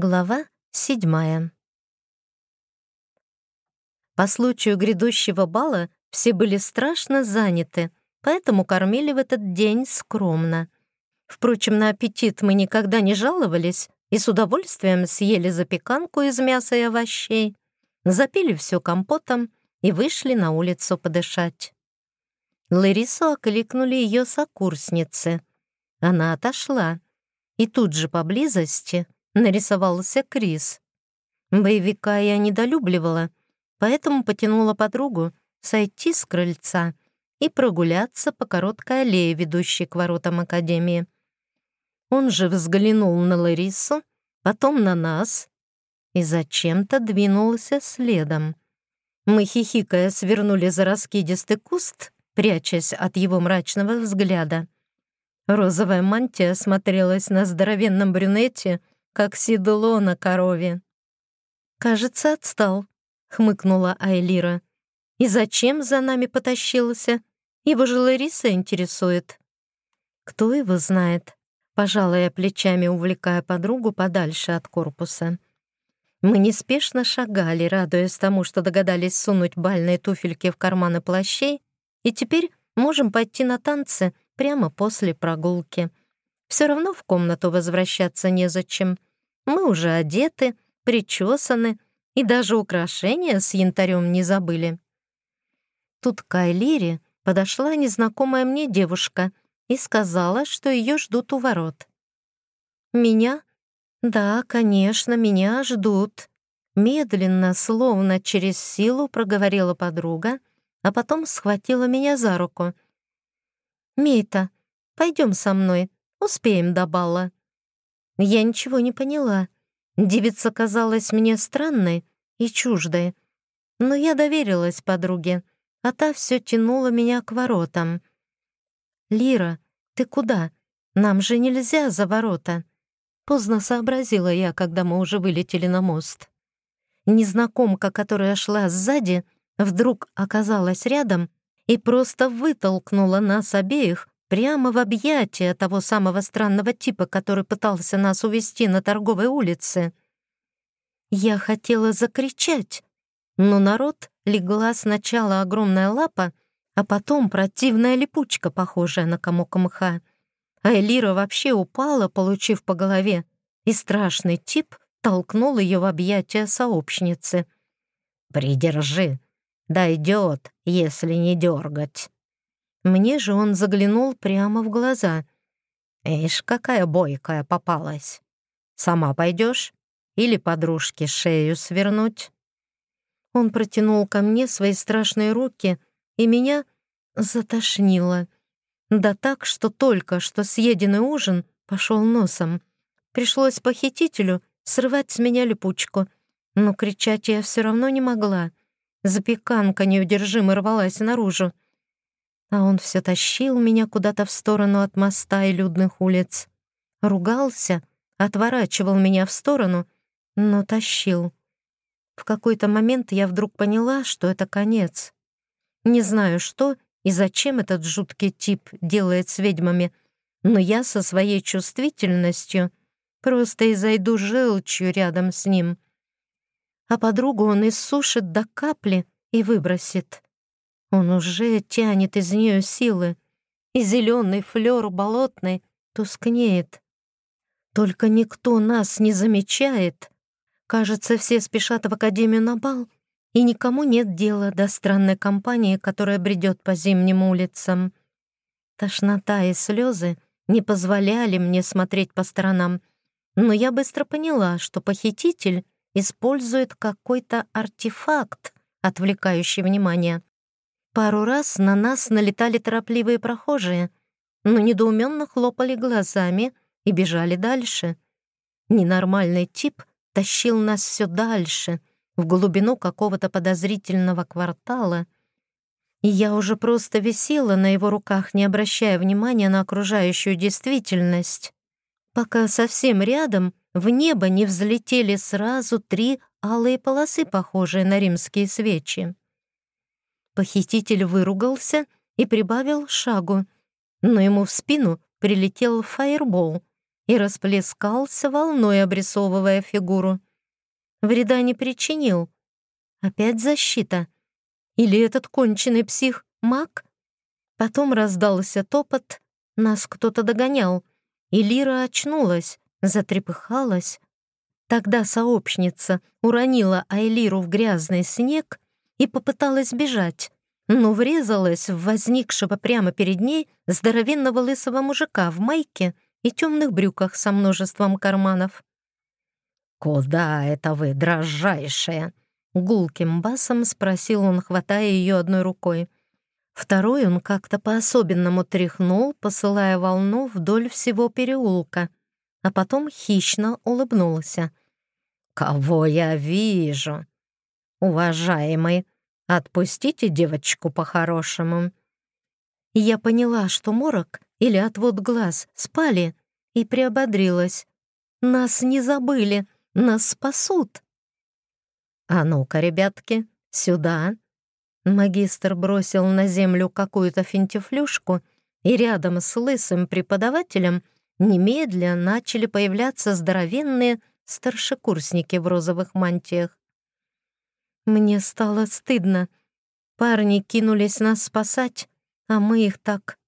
Глава седьмая. По случаю грядущего бала все были страшно заняты, поэтому кормили в этот день скромно. Впрочем, на аппетит мы никогда не жаловались и с удовольствием съели запеканку из мяса и овощей, запили все компотом и вышли на улицу подышать. Ларису окликнули ее сокурсницы. Она отошла, и тут же поблизости — нарисовался Крис. Боевика я недолюбливала, поэтому потянула подругу сойти с крыльца и прогуляться по короткой аллее, ведущей к воротам Академии. Он же взглянул на Ларису, потом на нас и зачем-то двинулся следом. Мы, хихикая, свернули за раскидистый куст, прячась от его мрачного взгляда. Розовая мантия смотрелась на здоровенном брюнете — как седло на корове. «Кажется, отстал», — хмыкнула Айлира. «И зачем за нами потащился? Его же Лариса интересует». «Кто его знает?» — пожалая плечами, увлекая подругу подальше от корпуса. Мы неспешно шагали, радуясь тому, что догадались сунуть бальные туфельки в карманы плащей, и теперь можем пойти на танцы прямо после прогулки. Все равно в комнату возвращаться незачем. Мы уже одеты, причесаны и даже украшения с янтарем не забыли. Тут к Айлире подошла незнакомая мне девушка и сказала, что ее ждут у ворот. «Меня? Да, конечно, меня ждут». Медленно, словно через силу, проговорила подруга, а потом схватила меня за руку. «Мейта, пойдем со мной, Успеем до бала». Я ничего не поняла. Девица казалась мне странной и чуждой. Но я доверилась подруге, а та все тянула меня к воротам. «Лира, ты куда? Нам же нельзя за ворота». Поздно сообразила я, когда мы уже вылетели на мост. Незнакомка, которая шла сзади, вдруг оказалась рядом и просто вытолкнула нас обеих прямо в объятия того самого странного типа, который пытался нас увести на торговой улице. Я хотела закричать, но народ легла сначала огромная лапа, а потом противная липучка, похожая на комок мха. А Элира вообще упала, получив по голове, и страшный тип толкнул ее в объятия сообщницы. «Придержи, дойдет, если не дергать». Мне же он заглянул прямо в глаза. «Ишь, какая бойкая попалась! Сама пойдешь? Или подружке шею свернуть?» Он протянул ко мне свои страшные руки, и меня затошнило. Да так, что только что съеденный ужин пошел носом. Пришлось похитителю срывать с меня липучку, но кричать я все равно не могла. Запеканка неудержимо рвалась наружу а он все тащил меня куда-то в сторону от моста и людных улиц. Ругался, отворачивал меня в сторону, но тащил. В какой-то момент я вдруг поняла, что это конец. Не знаю, что и зачем этот жуткий тип делает с ведьмами, но я со своей чувствительностью просто изойду желчью рядом с ним. А подругу он иссушит до капли и выбросит. Он уже тянет из нее силы, и зеленый флер болотный тускнеет. Только никто нас не замечает. Кажется, все спешат в академию на бал, и никому нет дела до странной компании, которая бредет по зимним улицам. Тошнота и слезы не позволяли мне смотреть по сторонам, но я быстро поняла, что похититель использует какой-то артефакт, отвлекающий внимание. Пару раз на нас налетали торопливые прохожие, но недоуменно хлопали глазами и бежали дальше. Ненормальный тип тащил нас все дальше, в глубину какого-то подозрительного квартала, и я уже просто висела на его руках, не обращая внимания на окружающую действительность, пока совсем рядом в небо не взлетели сразу три алые полосы, похожие на римские свечи. Похититель выругался и прибавил шагу, но ему в спину прилетел фаербол, и расплескался волной, обрисовывая фигуру. Вреда не причинил. Опять защита. Или этот конченый псих — маг? Потом раздался топот, нас кто-то догонял, и Лира очнулась, затрепыхалась. Тогда сообщница уронила Айлиру в грязный снег и попыталась бежать, но врезалась в возникшего прямо перед ней здоровенного лысого мужика в майке и темных брюках со множеством карманов. «Куда это вы, дрожайшая?» Гулким басом спросил он, хватая ее одной рукой. Второй он как-то по-особенному тряхнул, посылая волну вдоль всего переулка, а потом хищно улыбнулся. «Кого я вижу? Уважаемый, отпустите девочку по-хорошему». Я поняла, что морок или отвод глаз спали, и приободрилась. «Нас не забыли, нас спасут». «А ну-ка, ребятки, сюда!» Магистр бросил на землю какую-то финтифлюшку, и рядом с лысым преподавателем немедля начали появляться здоровенные старшекурсники в розовых мантиях. Мне стало стыдно. Парни кинулись нас спасать, а мы их так...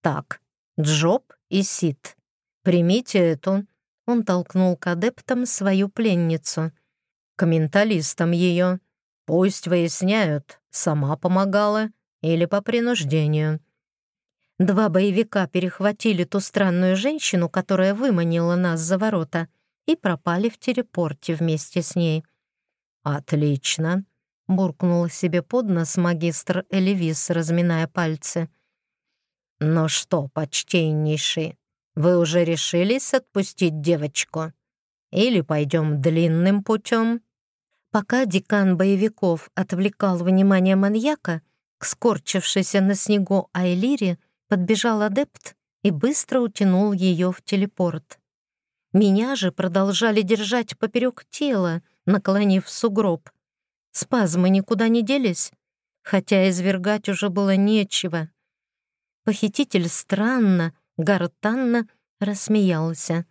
Так, Джоб и Сид, примите эту. Он толкнул к адептам свою пленницу. К менталистам ее. Пусть выясняют, сама помогала или по принуждению. Два боевика перехватили ту странную женщину, которая выманила нас за ворота, и пропали в телепорте вместе с ней. «Отлично!» — буркнула себе под нос магистр Элевис, разминая пальцы. «Ну что, почтеннейший, вы уже решились отпустить девочку? Или пойдем длинным путем?» Пока декан боевиков отвлекал внимание маньяка, к скорчившейся на снегу Айлире подбежал адепт и быстро утянул ее в телепорт. Меня же продолжали держать поперек тела, наклонив сугроб. Спазмы никуда не делись, хотя извергать уже было нечего. Похититель странно, гортанно рассмеялся.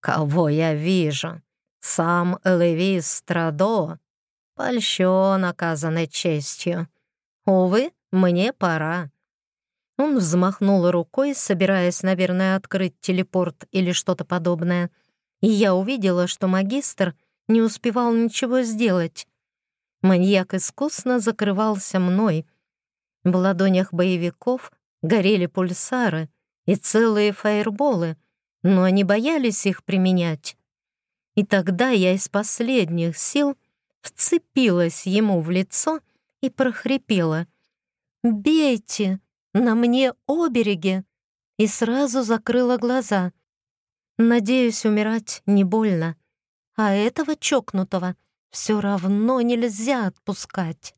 «Кого я вижу? Сам Левис Страдо польщен оказанной честью. Увы, мне пора. Он взмахнул рукой, собираясь, наверное, открыть телепорт или что-то подобное, и я увидела, что магистр не успевал ничего сделать. Маньяк искусно закрывался мной. В ладонях боевиков горели пульсары и целые фаерболы, но они боялись их применять. И тогда я из последних сил вцепилась ему в лицо и прохрипела «Бейте! На мне обереги!» и сразу закрыла глаза. Надеюсь, умирать не больно, а этого чокнутого все равно нельзя отпускать.